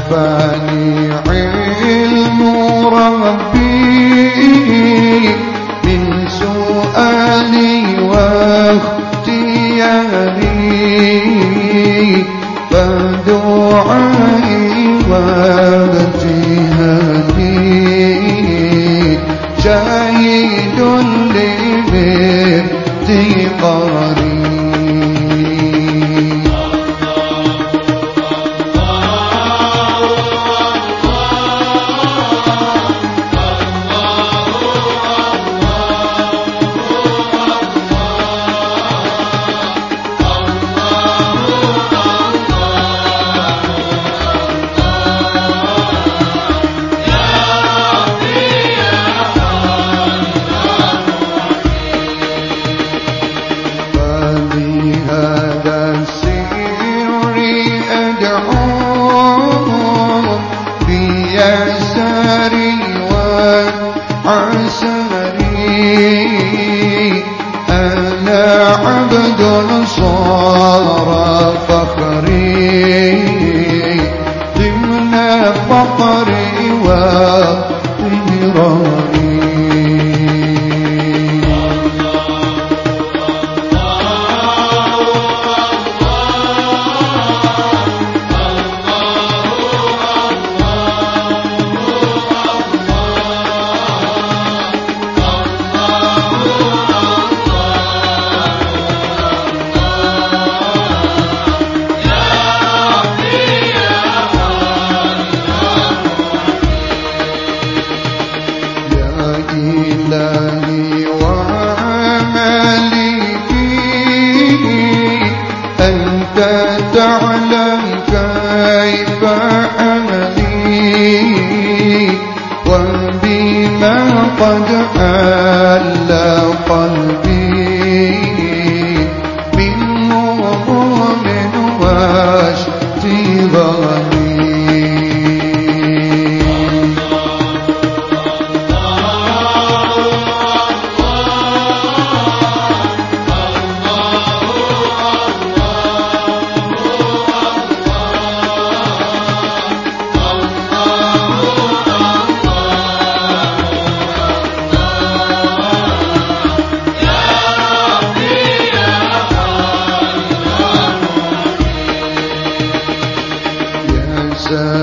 كفاني علم ربي من سؤالي. تعلم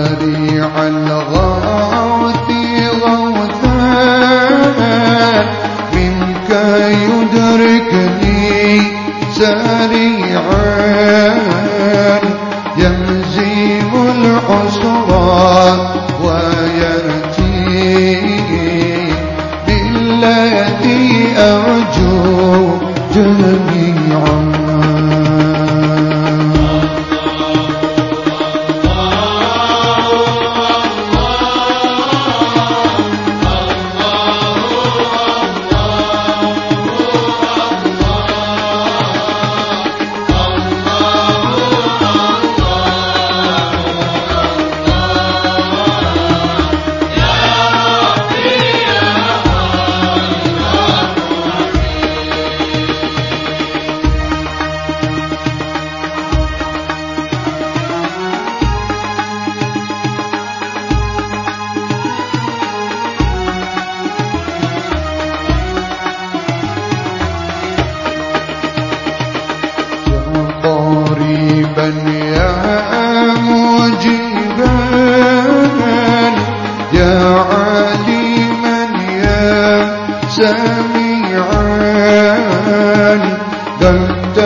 سريع الغوث غوثا منك يدركني سريعا. يهزم العسرى ويأتي بالذي أرجو قد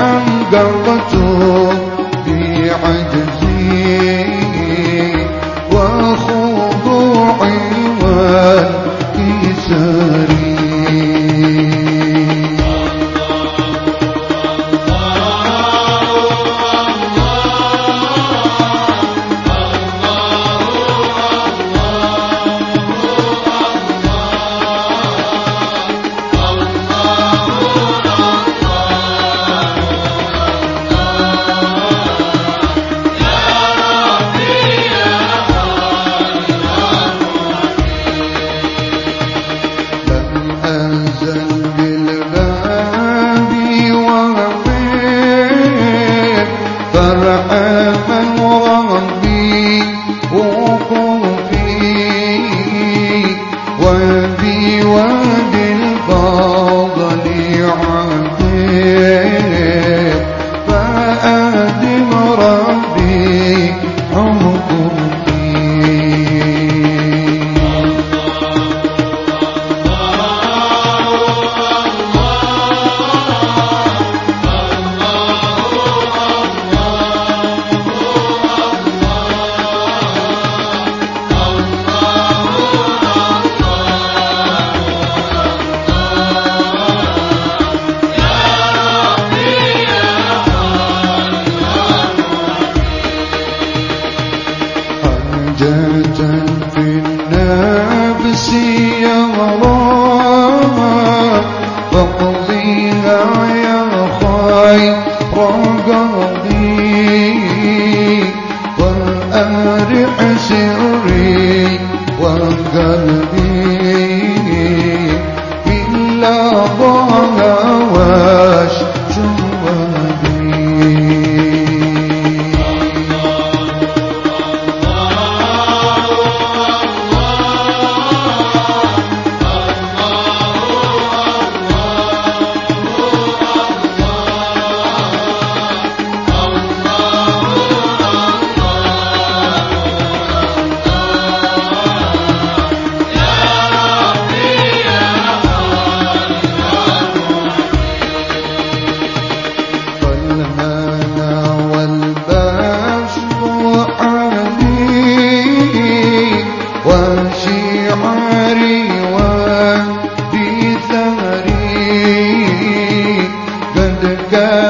أنقضت بعجزي فرحان وقلبي وبثاري قد كفاني علم